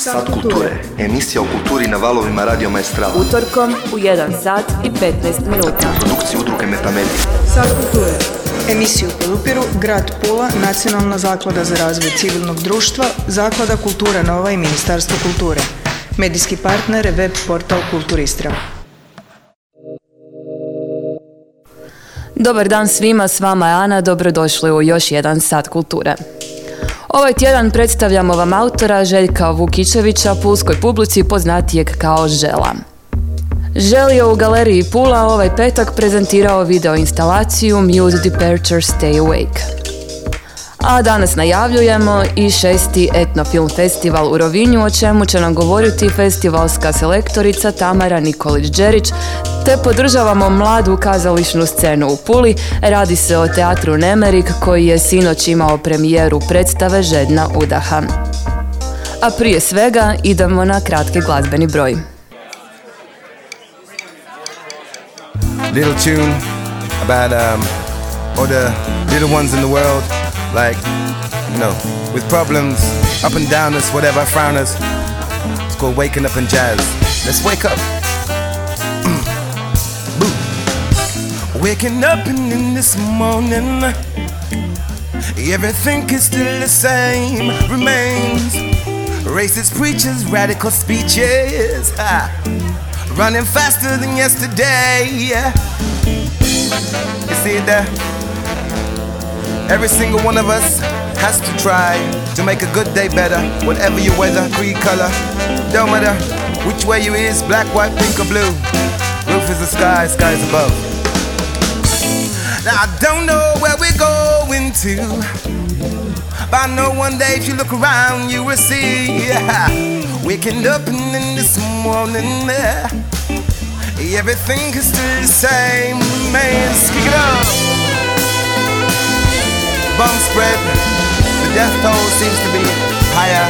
Sat kulture. Emisija o kulturi na valovima Radio Maestral. Utorkom u 1 sat i 15 minuta. Produkciju udruge Metamedia. Sat kulture. Emisiju podupiru Grad Pula, Nacionalna zaklada za razvoj civilnog društva, Zaklada Kultura Nova i Ministarstvo kulture. Medijski partner je web portal Kulturistra. Dobar dan svima, s vama je Ana, dobrodošli u još jedan sat kulture. Ovaj tjedan predstavljamo vam autora Željka Vukičevića pulskoj publici poznatijeg kao Žela. Žel je u galeriji Pula ovaj petak prezentirao video instalaciju Muse Departure Stay Awake. A danas najavljujemo i šesti etnofilm festival u Rovinju, o čemu će nam govoriti festivalska selektorica Tamara Nikolić-Đerić, te podržavamo mladu kazališnu scenu u Puli. Radi se o teatru Nemerik koji je sinoć imao premijeru predstave Žedna udaha. A prije svega idemo na kratki glazbeni broj. Little tune about um, all the little ones in the world, like, you know, with problems, up and down us, whatever, frowners. It's called Waking Up in Jazz. Let's wake up. Waking up and in this morning, everything is still the same, remains. Racist preachers, radical speeches, ha. running faster than yesterday. You see there? Every single one of us has to try to make a good day better, whatever your weather, creed, color. Don't matter which way you is, black, white, pink, or blue. Roof is the sky, sky's above. Now I don't know where we're going to. But I know one day if you look around, you will see. Yeah. Waking up and in this morning, yeah. everything is still the same. Man, kick it up. Bomb spread. The death toll seems to be higher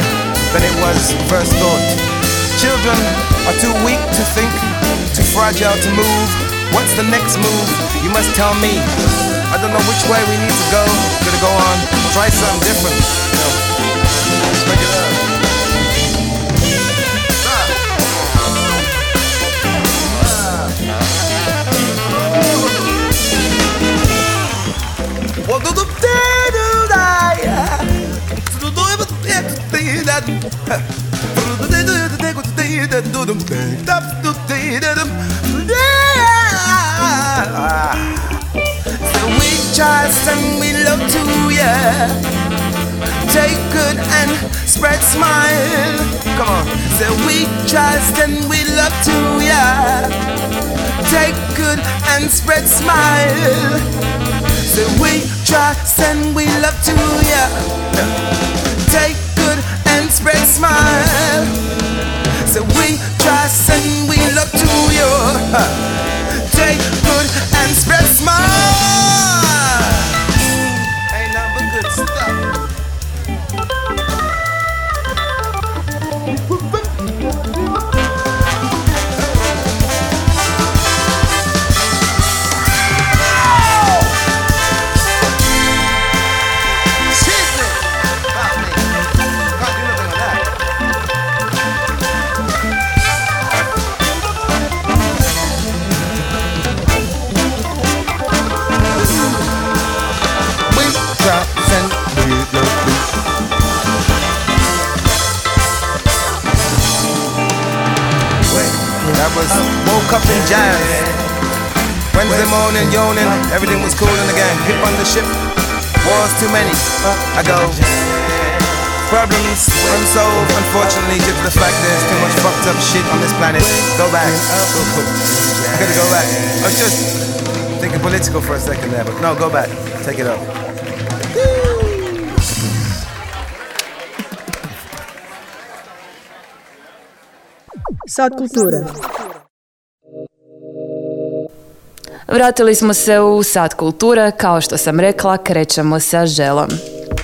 than it was first thought. Children are too weak to think, too fragile to move. What's the next move? You must tell me. I don't know which way we need to go. Gonna go on, try something different. Yeah. Take good and spread smile. Come on. So we trust and we love to, yeah. Take good and spread smile. So we trust and we love to, yeah. Take good and spread smile. So we trust and we love to, yeah. Take good and spread smile. Morning, yawning, everything was cool in the gang. Hip on the ship, wars too many. I go. Problems unsolved, unfortunately, due to the fact there's too much fucked up shit on this planet. Go back. I gotta go back. I was just thinking political for a second there, but no, go back. Take it up. Sat kulture. Vratili smo se u sat kulture, kao što sam rekla, krećemo sa želom.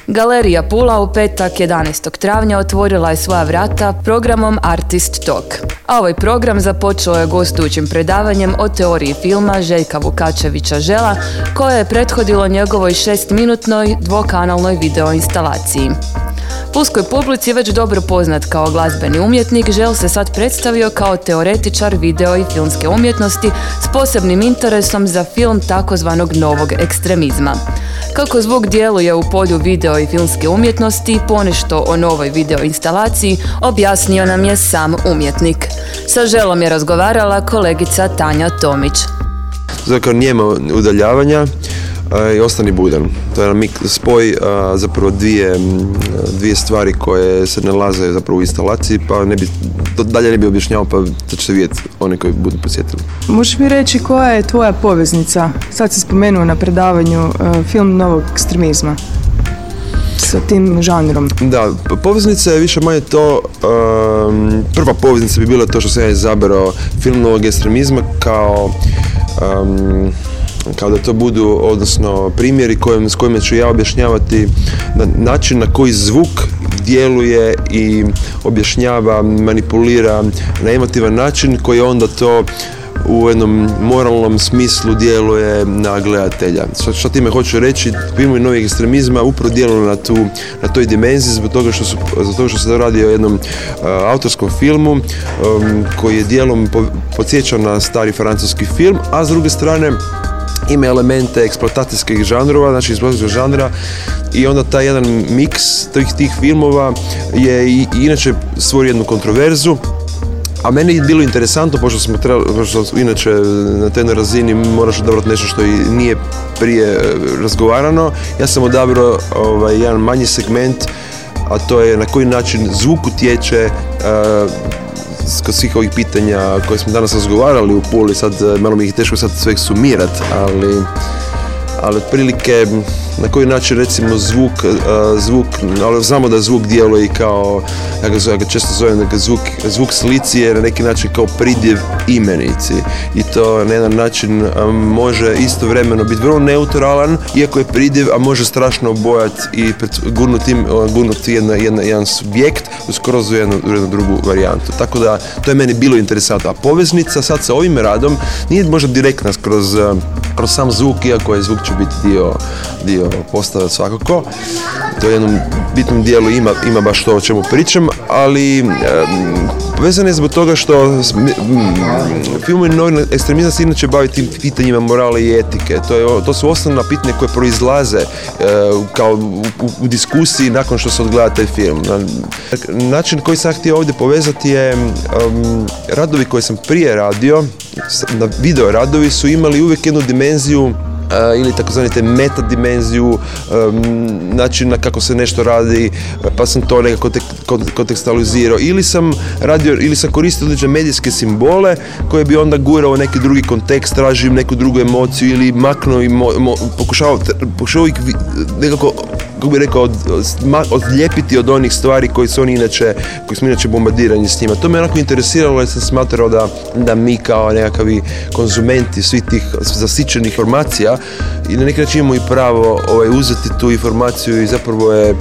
Galerija Pula u petak 11. travnja otvorila je svoja vrata programom Artist Talk. A ovaj program započeo je gostujućim predavanjem o teoriji filma Željka Vukačevića Žela, koje je prethodilo njegovoj šestminutnoj dvokanalnoj video instalaciji. Pulskoj publici već dobro poznat kao glazbeni umjetnik, Žel se sad predstavio kao teoretičar video i filmske umjetnosti s posebnim interesom za film takozvanog novog ekstremizma. Kako zvuk djeluje u polju video i filmske umjetnosti ponešto o novoj video instalaciji objasnio nam je sam umjetnik. Sa Želom je razgovarala kolegica Tanja Tomić. Zakon njema udaljavanja, i ostani budan. To je spoj zapravo dvije, dvije stvari koje se nalaze zapravo u instalaciji, pa ne bi, dalje ne bi objašnjavao, pa da ćete vidjeti oni koji budu posjetili. Možeš mi reći koja je tvoja poveznica? Sad si spomenuo na predavanju film novog ekstremizma sa tim žanrom. Da, poveznica je više manje to, prva poveznica bi bila to što sam ja izabrao film novog ekstremizma kao kao da to budu, odnosno primjeri kojim, s kojima ću ja objašnjavati na način na koji zvuk djeluje i objašnjava, manipulira na emotivan način koji onda to u jednom moralnom smislu djeluje na gledatelja. Što, time hoću reći, filmovi novih ekstremizma upravo djeluju na, tu, na toj dimenziji zbog toga što, su, zbog toga što se radi o jednom uh, autorskom filmu um, koji je dijelom po, podsjeća na stari francuski film, a s druge strane ima elemente eksploatacijskih žanrova, znači eksploatacijskog žanra i onda taj jedan miks tih, tih filmova je i, inače stvori jednu kontroverzu a meni je bilo interesantno, pošto smo trebali, pošto inače na toj razini moraš odabrati nešto što i nije prije e, razgovarano, ja sam odabrao ovaj, jedan manji segment, a to je na koji način zvuk utječe uh, kod svih ovih pitanja koje smo danas razgovarali u Puli, sad e, malo mi ih teško sad sve sumirat, ali ali otprilike na koji način recimo zvuk, zvuk ali znamo da zvuk djeluje i kao, ja ga, ja često zovem zvuk, zvuk slici je na neki način kao pridjev imenici i to na jedan način može istovremeno biti vrlo neutralan, iako je pridjev, a može strašno obojati i gurnuti, gurnuti jedna, jedna, jedan subjekt skroz u jednu, jednu drugu varijantu. Tako da to je meni bilo interesantno. A poveznica sad sa ovim radom nije možda direktna kroz, kroz sam zvuk, iako je zvuk će biti dio, dio postave svakako. To je jednom bitnom dijelu ima, ima baš to o čemu pričam, ali vezan je zbog toga što filmovi novi ekstremizam se inače bavi tim pitanjima morale i etike. To, je, to su osnovna pitanja koje proizlaze kao u, u, diskusiji nakon što se odgleda taj film. Način koji sam htio ovdje povezati je radovi koje sam prije radio, na video radovi su imali uvijek jednu dimenziju ili takozvani te meta dimenziju um, načina kako se nešto radi pa sam to nekako te, kontekstualizirao. Ili sam radio ili sam koristio određene medijske simbole koje bi onda gurao neki drugi kontekst tražio neku drugu emociju ili maknuo i pokušavao, pokušavao ih nekako kako bi rekao, od, odlijepiti od onih stvari koji su oni inače, koji smo inače bombardirani s njima. To me onako interesiralo jer sam smatrao da, da mi kao nekakvi konzumenti svih tih zasićenih informacija i na neki način imamo i pravo ovaj, uzeti tu informaciju i zapravo je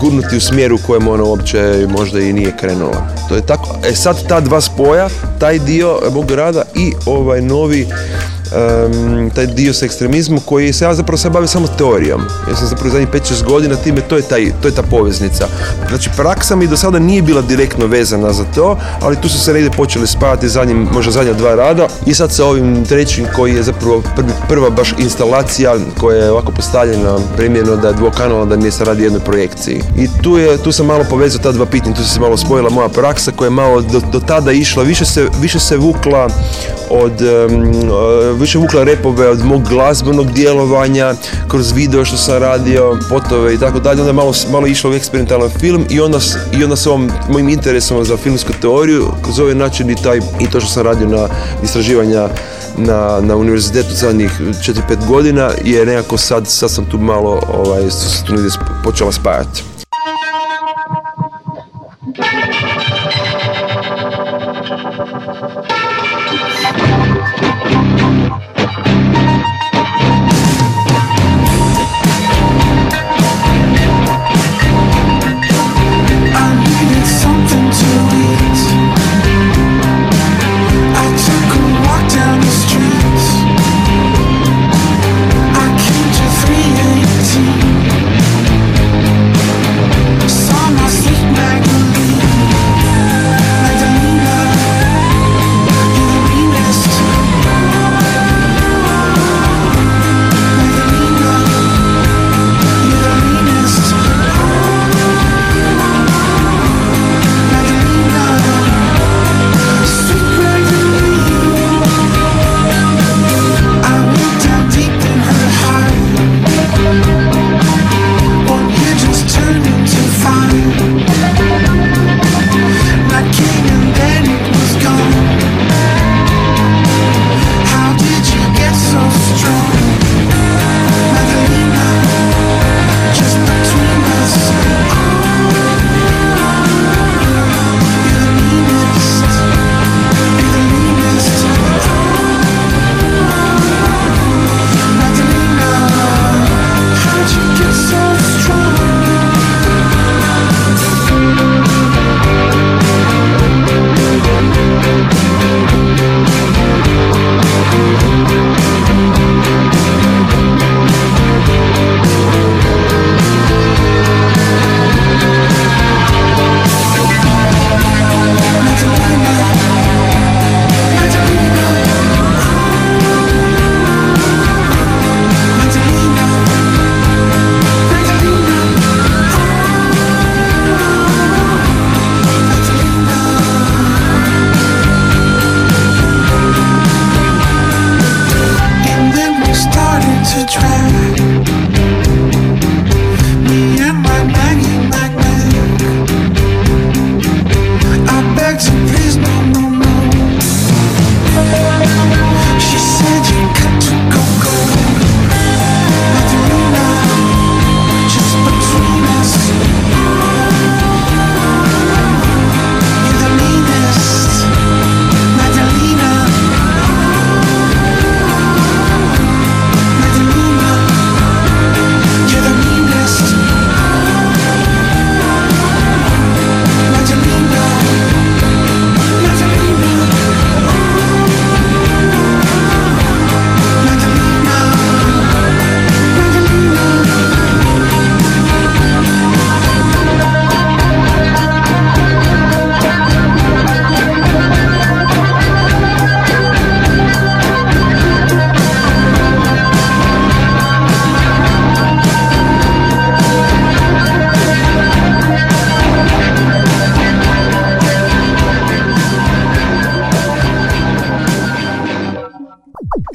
gurnuti u smjeru u kojem ona uopće možda i nije krenula. To je tako. E sad ta dva spoja, taj dio mog rada i ovaj novi um, taj dio sa ekstremizmom koji se ja zapravo se bavim samo teorijom. Ja sam zapravo zadnjih 5-6 godina time, to je, taj, to je ta poveznica. Znači praksa mi do sada nije bila direktno vezana za to, ali tu su se negdje počeli spajati zadnjim, možda zadnja dva rada i sad sa ovim trećim koji je zapravo prvi, prva baš instalacija koja je ovako postavljena primjerno da je dvokanalna da mi se radi jednoj projekciji. I tu, je, tu sam malo povezao ta dva pitanja, tu se malo spojila moja praksa koja je malo do, do tada išla, više se, više se vukla od više vukla repove od mog glazbenog djelovanja, kroz video što sam radio, potove i tako dalje, onda malo, malo išlo u eksperimentalan film i onda, i onda s ovom mojim interesom za filmsku teoriju, kroz ovaj način i, taj, i to što sam radio na istraživanja na, na univerzitetu zadnjih 4-5 godina je nekako sad, sad sam tu malo ovaj, tu počela spajati.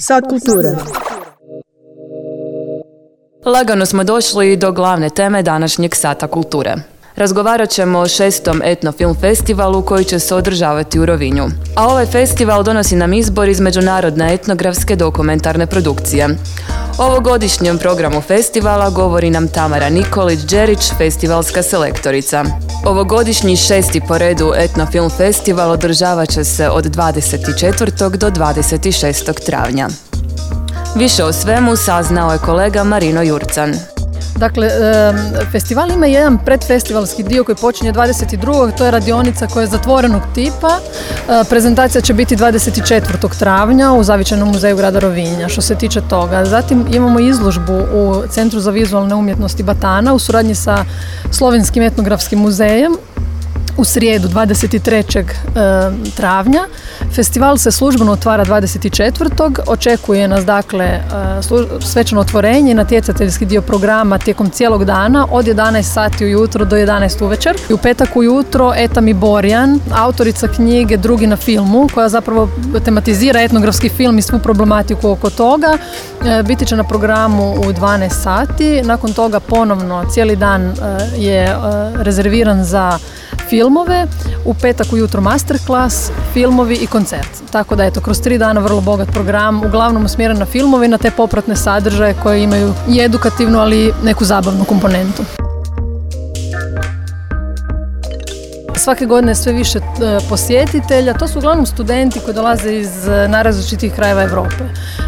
Sad kulture. Lagano smo došli do glavne teme današnjeg sata kulture. Razgovarat ćemo o šestom etnofilm festivalu koji će se održavati u Rovinju. A ovaj festival donosi nam izbor iz međunarodne etnografske dokumentarne produkcije. O ovogodišnjem programu festivala govori nam Tamara Nikolić-Đerić, festivalska selektorica. Ovogodišnji šesti po redu etnofilm festival održavat će se od 24. do 26. travnja. Više o svemu saznao je kolega Marino Jurcan. Dakle, festival ima jedan predfestivalski dio koji počinje 22. To je radionica koja je zatvorenog tipa. E, prezentacija će biti 24. travnja u Zavičanom muzeju grada Rovinja, što se tiče toga. Zatim imamo izložbu u Centru za vizualne umjetnosti Batana u suradnji sa Slovenskim etnografskim muzejem u srijedu 23. E, travnja. Festival se službeno otvara 24. Očekuje nas dakle e, svečano otvorenje i natjecateljski dio programa tijekom cijelog dana od 11 sati ujutro do 11 uvečer. I u petak ujutro Eta mi Borjan, autorica knjige Drugi na filmu, koja zapravo tematizira etnografski film i svu problematiku oko toga, e, biti će na programu u 12 sati. Nakon toga ponovno cijeli dan je rezerviran za filmove, u petak ujutro masterclass, filmovi i koncert. Tako da eto, kroz tri dana vrlo bogat program, uglavnom usmjeren na filmove i na te popratne sadržaje koje imaju i edukativnu, ali i neku zabavnu komponentu. Svake godine sve više e, posjetitelja, to su uglavnom studenti koji dolaze iz e, najrazličitih krajeva Europe.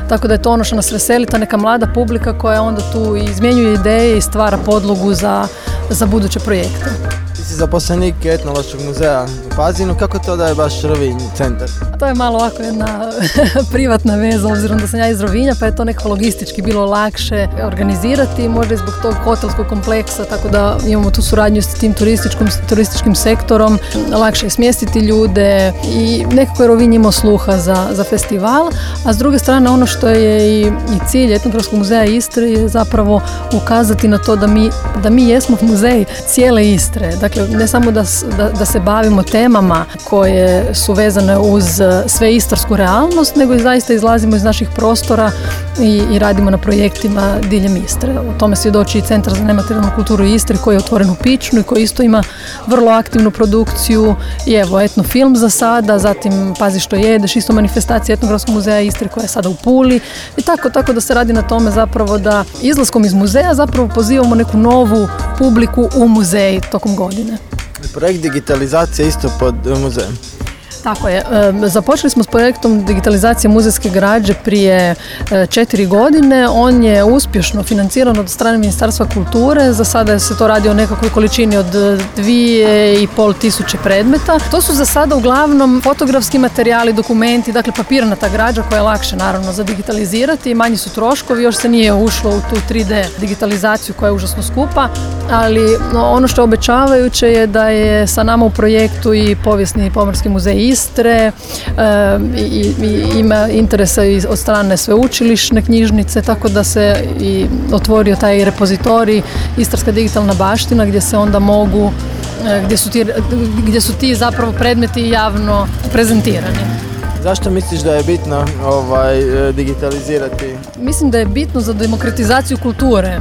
Tako da je to ono što nas veseli, ta neka mlada publika koja onda tu izmjenjuje ideje i stvara podlogu za, za buduće projekte si zaposlenik etnološkog muzeja u Pazinu, kako to da je baš Rovinj centar? To je malo ovako jedna privatna veza, obzirom da sam ja iz Rovinja, pa je to nekako logistički bilo lakše organizirati, možda i zbog tog hotelskog kompleksa, tako da imamo tu suradnju s tim turističkim, turističkim sektorom, lakše je smjestiti ljude i nekako je Rovinj imao sluha za, za festival, a s druge strane ono što je i, i cilj Etnografskog muzeja Istre je zapravo ukazati na to da mi, da mi jesmo muzej cijele Istre. Dakle, ne samo da, da, se bavimo temama koje su vezane uz e, sve istarsku realnost, nego i zaista izlazimo iz naših prostora i, i radimo na projektima diljem Istre. O tome svjedoči i Centar za nematerijalnu kulturu Istre koji je otvoren u Pičnu i koji isto ima vrlo aktivnu produkciju i evo etnofilm za sada, zatim Pazi što jedeš, isto manifestacija etnografskog muzeja Istre koja je sada u Puli i tako, tako da se radi na tome zapravo da izlaskom iz muzeja zapravo pozivamo neku novu publiku u muzej tokom godine. Projekt digitalizacije isto pod muzejem. Tako je. Započeli smo s projektom digitalizacije muzejske građe prije e, četiri godine. On je uspješno financiran od strane Ministarstva kulture. Za sada se to radi o nekakvoj količini od dvije i pol tisuće predmeta. To su za sada uglavnom fotografski materijali, dokumenti, dakle papirnata građa koja je lakše naravno za digitalizirati. Manji su troškovi, još se nije ušlo u tu 3D digitalizaciju koja je užasno skupa, ali ono što obećavajuće je da je sa nama u projektu i povijesni pomorski muzej Istre i, ima interesa i od strane sveučilišne knjižnice, tako da se i otvorio taj repozitorij Istarska digitalna baština gdje se onda mogu e, gdje su ti, gdje su ti zapravo predmeti javno prezentirani. Zašto misliš da je bitno ovaj, digitalizirati? Mislim da je bitno za demokratizaciju kulture.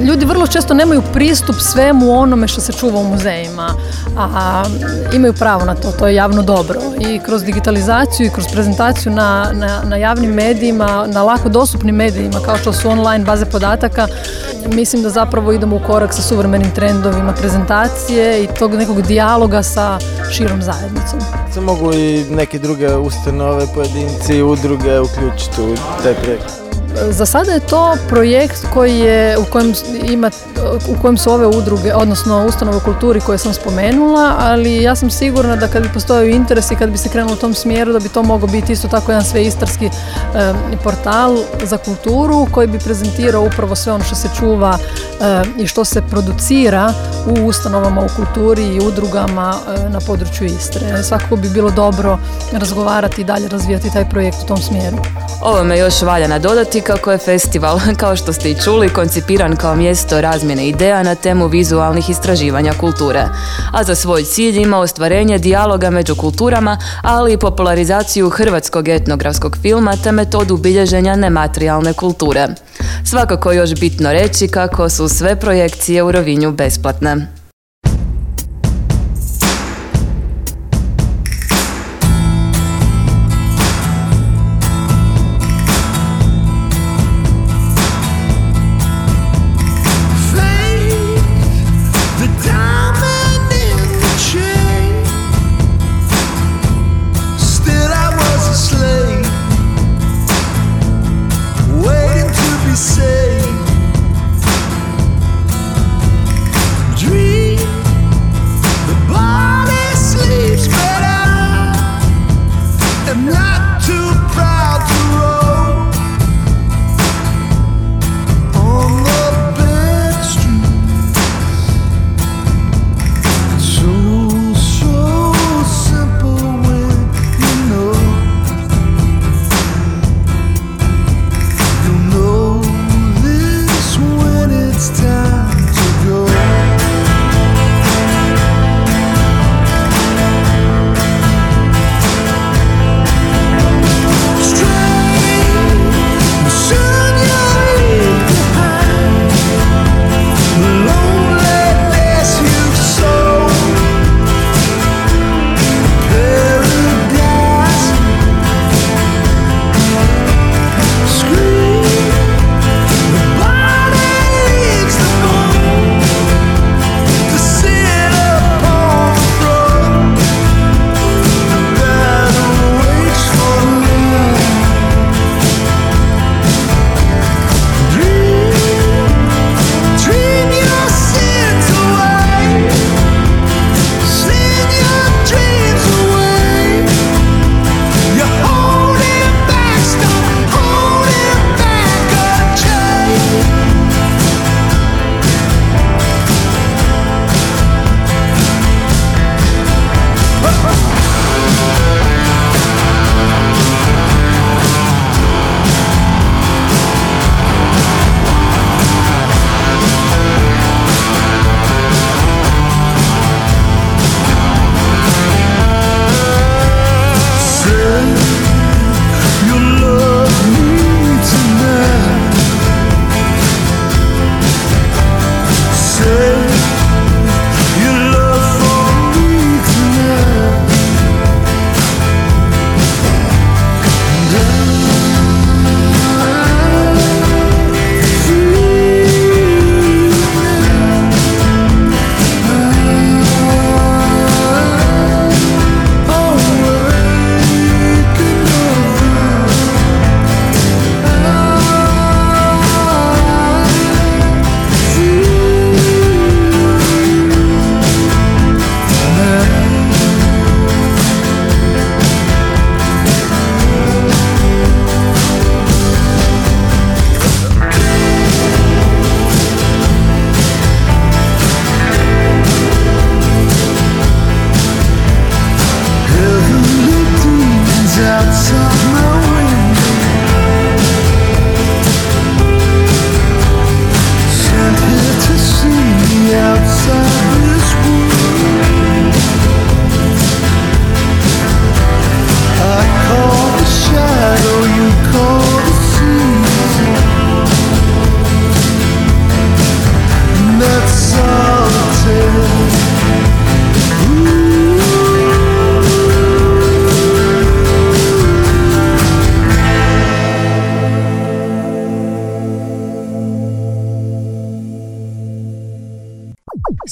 Ljudi vrlo često nemaju pristup svemu onome što se čuva u muzejima, a imaju pravo na to, to je javno dobro. I kroz digitalizaciju i kroz prezentaciju na, na, na javnim medijima, na lako dostupnim medijima kao što su online baze podataka, mislim da zapravo idemo u korak sa suvremenim trendovima prezentacije i tog nekog dijaloga sa širom zajednicom. Se mogu i neke druge ustanove, pojedinci, udruge uključiti u taj projekt? Za sada je to projekt koji je, u kojem, ima, u kojem su ove udruge, odnosno ustanove u kulturi koje sam spomenula, ali ja sam sigurna da kad bi postojao interes i kad bi se krenulo u tom smjeru da bi to mogao biti isto tako jedan sveistarski portal za kulturu koji bi prezentirao upravo sve ono što se čuva i što se producira u ustanovama u kulturi i udrugama na području Istre. Svakako bi bilo dobro razgovarati i dalje razvijati taj projekt u tom smjeru. Ovo me još valja nadodati kako je festival, kao što ste i čuli, koncipiran kao mjesto razmjene ideja na temu vizualnih istraživanja kulture. A za svoj cilj ima ostvarenje dijaloga među kulturama, ali i popularizaciju hrvatskog etnografskog filma te metodu bilježenja nematerijalne kulture. Svakako još bitno reći kako su sve projekcije u Rovinju besplatne.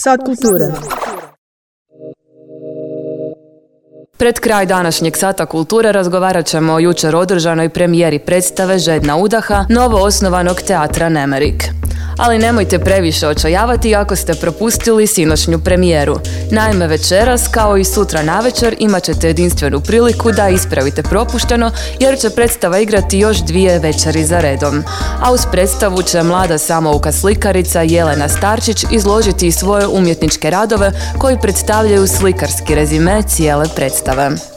Sad kulture. Pred kraj današnjeg sata kulture razgovarat ćemo o jučer održanoj premijeri predstave Žedna udaha novo osnovanog teatra Nemerik ali nemojte previše očajavati ako ste propustili sinoćnju premijeru. Naime, večeras, kao i sutra navečer, imat ćete jedinstvenu priliku da ispravite propušteno, jer će predstava igrati još dvije večeri za redom. A uz predstavu će mlada samouka slikarica Jelena Starčić izložiti svoje umjetničke radove koji predstavljaju slikarski rezime cijele predstave.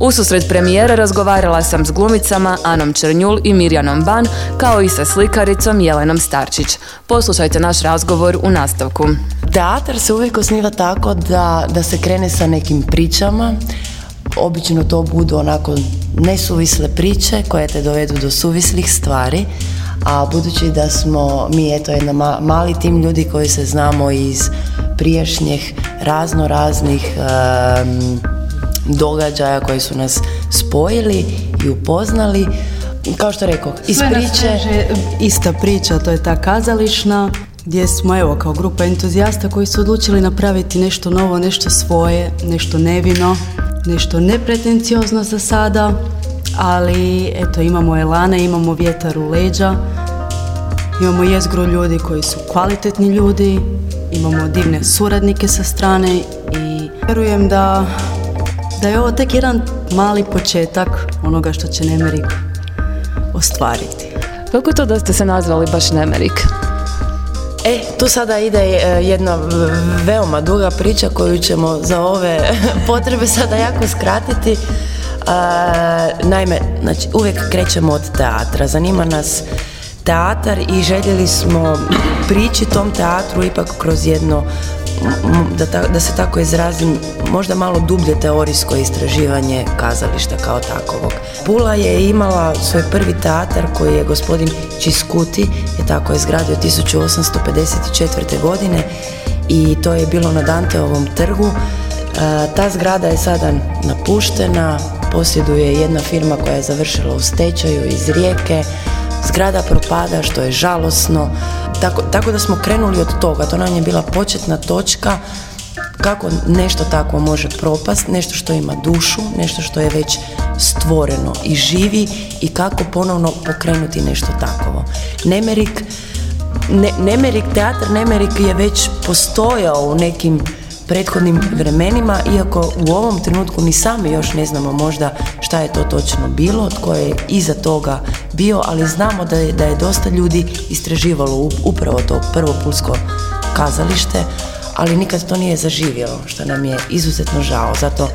Ususred premijere razgovarala sam s glumicama Anom Černjul i Mirjanom Ban, kao i sa slikaricom Jelenom Starčić. Poslušajte naš razgovor u nastavku. Teatar se uvijek osniva tako da, da se krene sa nekim pričama. Obično to budu onako nesuvisle priče koje te dovedu do suvislih stvari. A budući da smo mi eto jedan mali tim ljudi koji se znamo iz prijašnjih razno raznih događaja koji su nas spojili i upoznali. Kao što rekao, iz Sve priče... ista priča, to je ta kazališna, gdje smo evo kao grupa entuzijasta koji su odlučili napraviti nešto novo, nešto svoje, nešto nevino, nešto nepretenciozno za sada, ali eto imamo elane, imamo vjetar u leđa, imamo jezgru ljudi koji su kvalitetni ljudi, imamo divne suradnike sa strane i vjerujem da da je ovo tek jedan mali početak onoga što će Nemerik ostvariti. Kako to da ste se nazvali baš Nemerik? E, tu sada ide e, jedna veoma duga priča koju ćemo za ove potrebe sada jako skratiti. naime, znači, uvijek krećemo od teatra. Zanima nas teatar i željeli smo prići tom teatru ipak kroz jedno da, da se tako izrazim, možda malo dublje teorijsko istraživanje kazališta kao takovog. Pula je imala svoj prvi teatar koji je gospodin Čiskuti je tako izgradio 1854. godine i to je bilo na Danteovom trgu. E, ta zgrada je sada napuštena, posjeduje jedna firma koja je završila u stečaju iz Rijeke, zgrada propada što je žalosno, tako, tako da smo krenuli od toga, to nam je bila početna točka kako nešto tako može propast, nešto što ima dušu, nešto što je već stvoreno i živi i kako ponovno pokrenuti nešto takovo. Nemerik, ne, Nemerik, teatr Nemerik je već postojao u nekim prethodnim vremenima, iako u ovom trenutku ni sami još ne znamo možda šta je to točno bilo, tko je iza toga bio, ali znamo da je, da je dosta ljudi istraživalo upravo to prvo pulsko kazalište, ali nikad to nije zaživjelo, što nam je izuzetno žao. Zato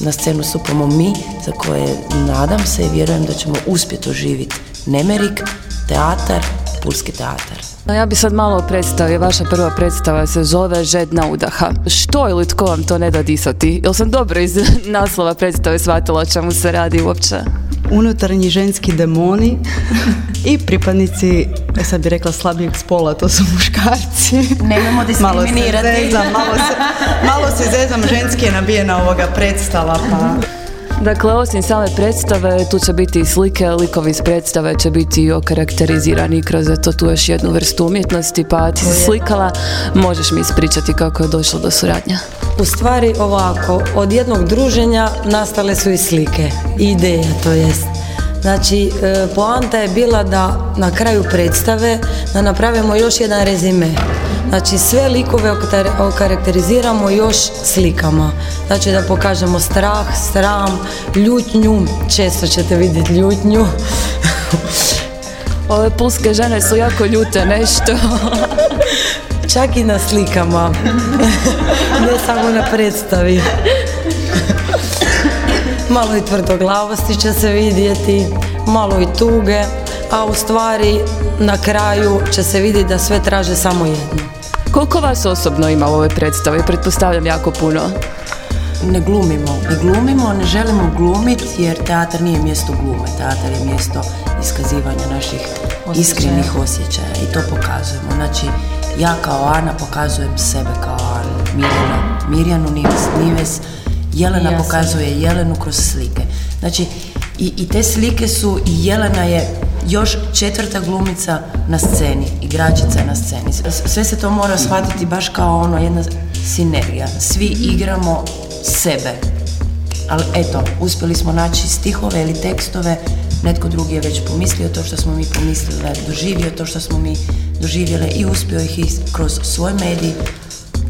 na scenu stupamo mi, za koje nadam se i vjerujem da ćemo uspjeti oživiti Nemerik, teatar, Pulski teatar. Ja bi sad malo predstavio, vaša prva predstava se zove Žedna udaha. Što ili tko vam to ne da disati? Jel sam dobro iz naslova predstave shvatila o čemu se radi uopće? Unutarnji ženski demoni i pripadnici, e, sad bi rekla slabijeg spola, to su muškarci. Nemamo diskriminirati. Malo se zezam, malo se, malo se zezam, ženski je nabijena ovoga predstava, pa... Dakle, osim same predstave, tu će biti i slike, likovi iz predstave će biti okarakterizirani kroz to tu još jednu vrstu umjetnosti, pa ti si slikala, možeš mi ispričati kako je došlo do suradnja? U stvari ovako, od jednog druženja nastale su i slike, ideja to jest. Znači, e, poanta je bila da na kraju predstave da napravimo još jedan rezime. Znači sve likove okarakteriziramo još slikama. Znači da pokažemo strah, sram, ljutnju, često ćete vidjeti ljutnju. Ove pulske žene su jako ljute nešto. Čak i na slikama. ne samo na predstavi. malo i tvrdoglavosti će se vidjeti, malo i tuge, a u stvari na kraju će se vidjeti da sve traže samo jedno. Koliko vas osobno ima u ovoj predstavi? Pretpostavljam jako puno. Ne glumimo, ne glumimo, ne želimo glumiti jer teatar nije mjesto glume, teatar je mjesto iskazivanja naših iskrenih osjećaja i to pokazujemo. Znači, ja kao Ana pokazujem sebe kao Anu, Mirjanu, Mirjanu Nives, Nives, Jelena pokazuje Jelenu kroz slike. Znači, i, i te slike su, i Jelena je još četvrta glumica na sceni, igračica na sceni. Sve se to mora shvatiti baš kao ono jedna sinergija. Svi igramo sebe. Ali eto, uspjeli smo naći stihove ili tekstove, netko drugi je već pomislio to što smo mi pomislili, doživio to što smo mi doživjeli i uspio ih kroz svoj medij,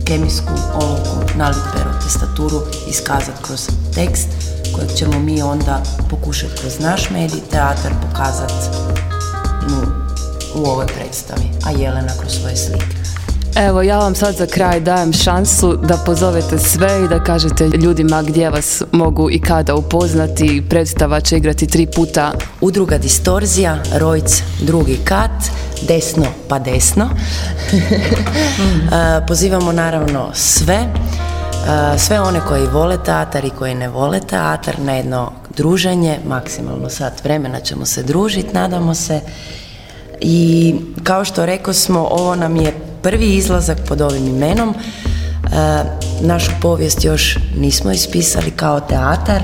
kemijsku olovku, pero, testaturu iskazati kroz tekst kojeg ćemo mi onda pokušati kroz naš medij, teatar pokazati u ovoj predstavi, a Jelena kroz svoje slike. Evo, ja vam sad za kraj dajem šansu da pozovete sve i da kažete ljudima gdje vas mogu i kada upoznati. Predstava će igrati tri puta. Udruga Distorzija, Rojc, drugi kat, desno pa desno. E, Pozivamo naravno sve, sve one koji vole teatar i koji ne vole teatar na jedno druženje, maksimalno sat vremena ćemo se družiti, nadamo se. I kao što rekao smo, ovo nam je prvi izlazak pod ovim imenom. E, našu povijest još nismo ispisali kao teatar,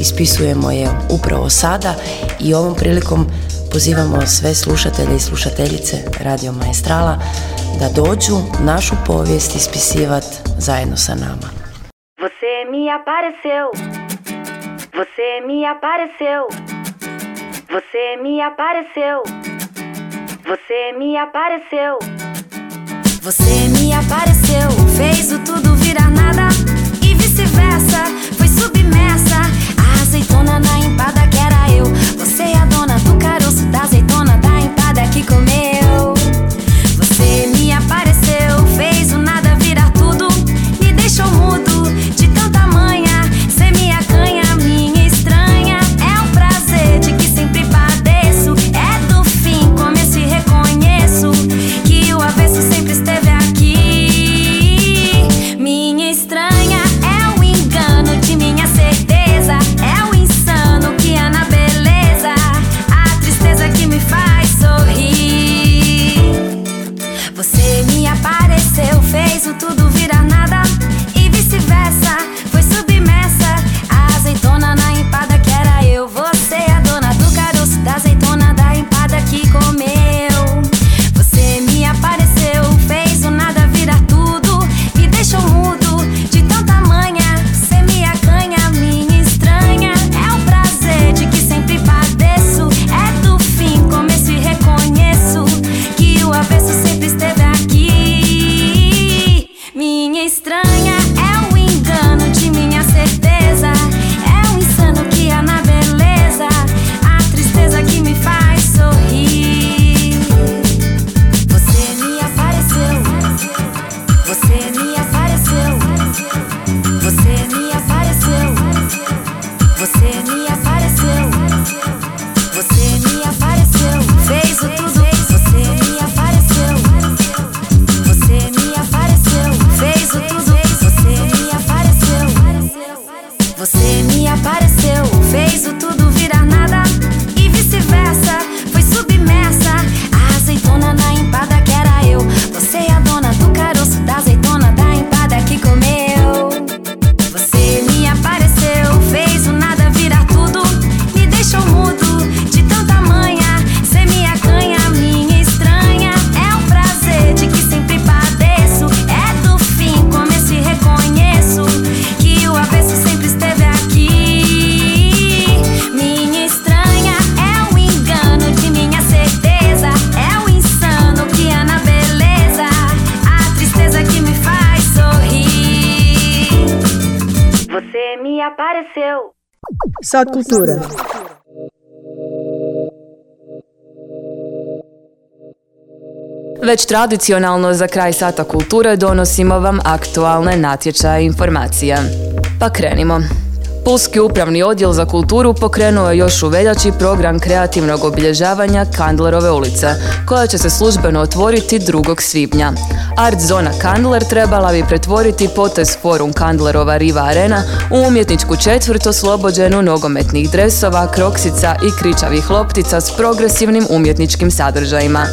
ispisujemo je upravo sada i ovom prilikom pozivamo sve slušatelje i slušateljice Radio Maestrala da dođu našu povijest ispisivat zajedno sa nama. Você me apareceu. Você me apareceu. Você me apareceu. Você me apareceu. Você me apareceu, fez o tudo virar nada e vice-versa. Foi submersa, a azeitona na empada que era eu. Você é a dona do caroço da azeitona da empada que comeu. Você me apareceu, Sat kulture. Već tradicionalno za kraj sata kulture donosimo vam aktualne natječaje i informacije. Pa krenimo. Pulski upravni odjel za kulturu pokrenuo je još u veljači program kreativnog obilježavanja Kandlerove ulice, koja će se službeno otvoriti 2. svibnja. Art zona Kandler trebala bi pretvoriti potez forum Kandlerova Riva Arena u umjetničku četvrt oslobođenu nogometnih dresova, kroksica i kričavih loptica s progresivnim umjetničkim sadržajima.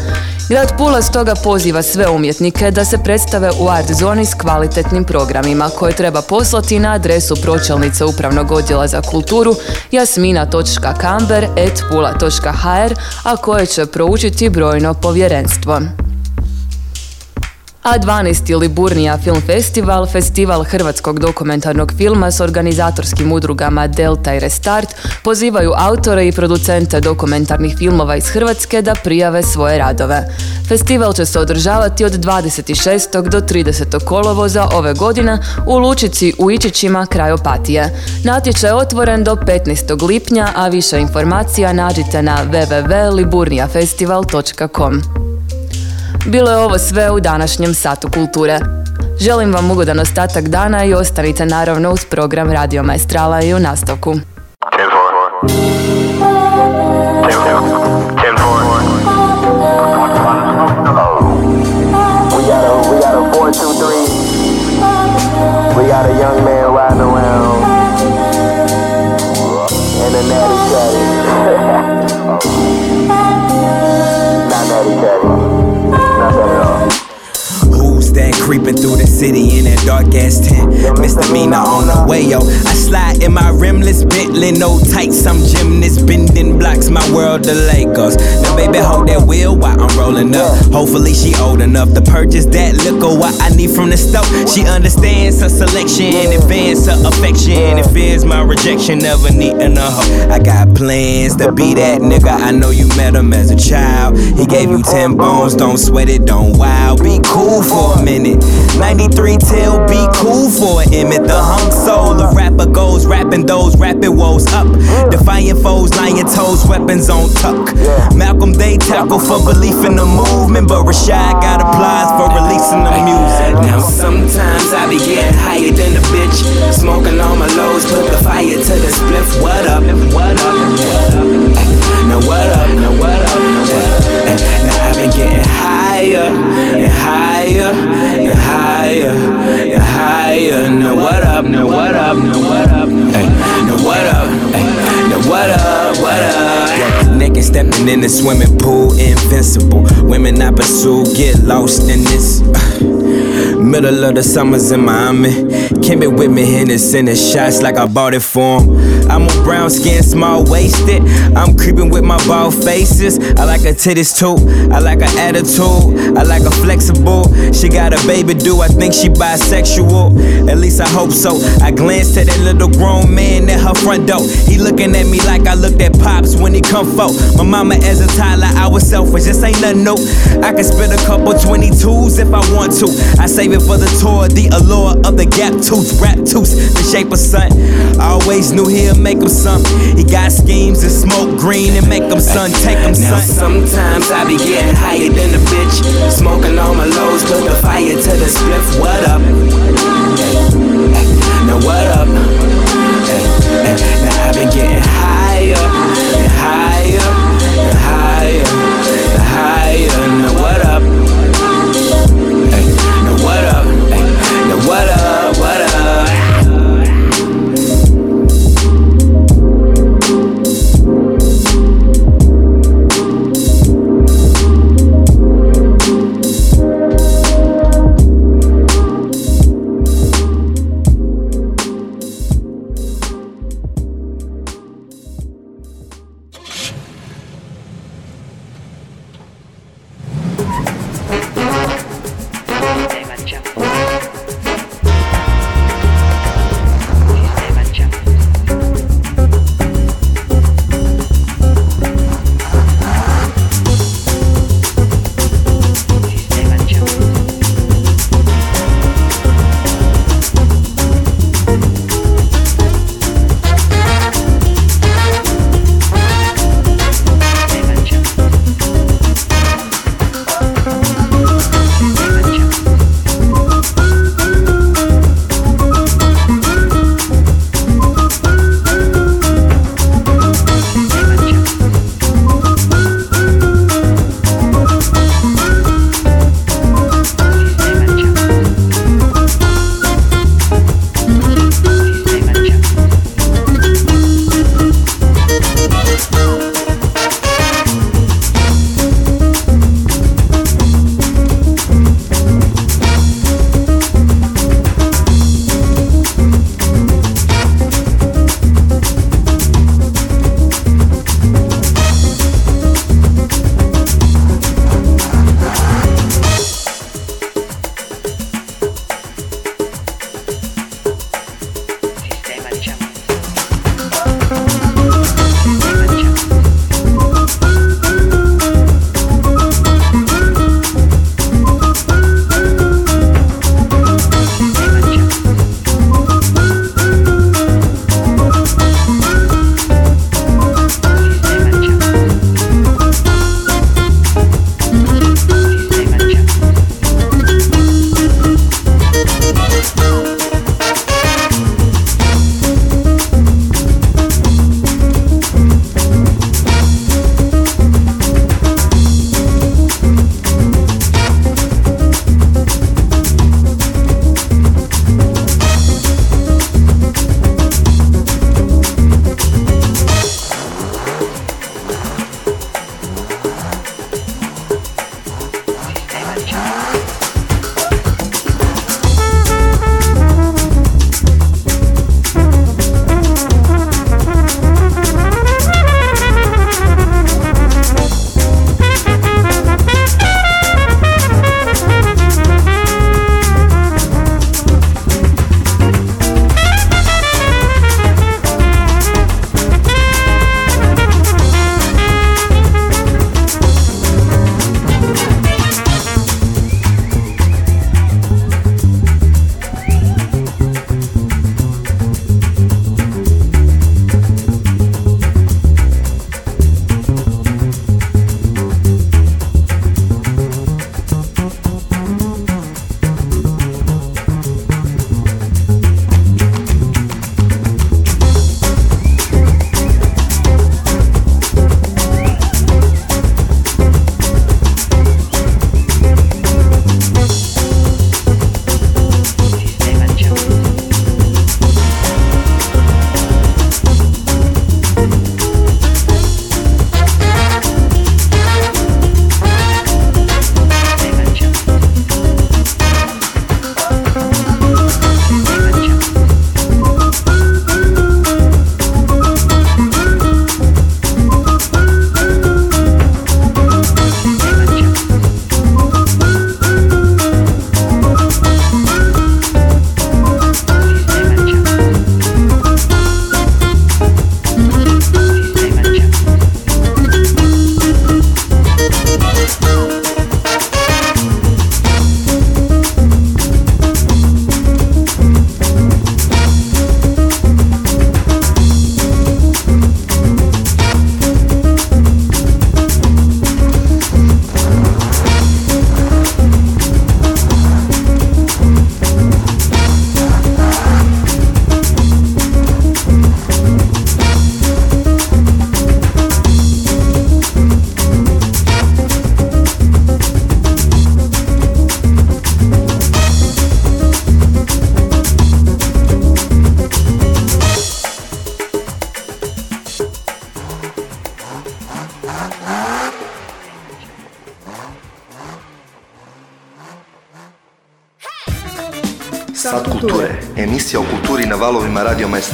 Grad Pula stoga poziva sve umjetnike da se predstave u art zoni s kvalitetnim programima koje treba poslati na adresu pročelnice Upravnog odjela za kulturu jasmina.kamber.pula.hr a koje će proučiti brojno povjerenstvo. A12. Liburnija Film Festival, festival hrvatskog dokumentarnog filma s organizatorskim udrugama Delta i Restart, pozivaju autore i producente dokumentarnih filmova iz Hrvatske da prijave svoje radove. Festival će se održavati od 26. do 30. kolovoza ove godine u Lučici u Ičićima kraj Opatije. Natječaj je otvoren do 15. lipnja, a više informacija nađite na www.liburnijafestival.com. Bilo je ovo sve u današnjem satu kulture. Želim vam ugodan ostatak dana i ostanite naravno uz program Radio Maestrala i u nastavku. We creeping through the city in that dark ass tent? Misdemeanor on the way, yo. I slide in my rimless Bentley, no tights, some gymnast bending blocks, my world the Lakers. Now, baby, hold that wheel while I'm rolling up. Hopefully, she old enough to purchase that liquor, what I need from the stove. She understands her selection, advance her affection, and fears my rejection, never needing a hoe. I got plans to be that nigga. I know you met him as a child. He gave you 10 bones, don't sweat it, don't wow. Be cool for a minute. 93 till be cool for a minute. The hung soul of rapper goes rapping those rapid woes up. Defying foes, lying toes, weapons on tuck. Malcolm they tackle for belief in the movement, but Rashad got applause for releasing the music. Now sometimes I be getting higher than a bitch. Smoking all my lows, put the fire to the spliff. What up? What up? What up? Now what up? Now what up? Now I've been getting higher and higher higher and higher. Now what up? Now what up? Now what up? Now what up? Now what up? What up? Naked stepping in the swimming pool, invincible. Women I pursue get lost in this. Middle of the summers in Miami. Came it with me, and shots like I bought it for 'em. I'm a brown skin, small waisted. I'm creeping with my bald faces. I like her titties too. I like her attitude. I like her flexible. She got a baby, do I think she bisexual? At least I hope so. I glanced at that little grown man at her front door. He looking at me like I looked at Pops when he come for. My mama as a toddler, I was selfish. This ain't nothing new. I can spit a couple 22s if I want to. I save it for the tour, the allure of the gap tooth, rap tooth, the shape of sun. I always knew he'll make him something. He got schemes and smoke green and make him sun, take him Now son. Sometimes I be getting higher than a bitch. Smoking all my lows, put the fire to the spliff. What up? Now what up? Now I've been getting higher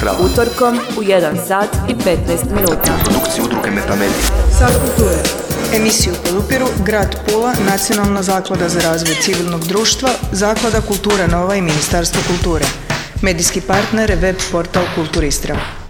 Maestral. Utorkom u 1 sat i 15 minuta. Produkciju udruge Metamedija. Sat kulture. Emisiju podupiru Grad Pula, Nacionalna zaklada za razvoj civilnog društva, Zaklada Kultura Nova i Ministarstvo kulture. Medijski partner je web portal Kulturistra.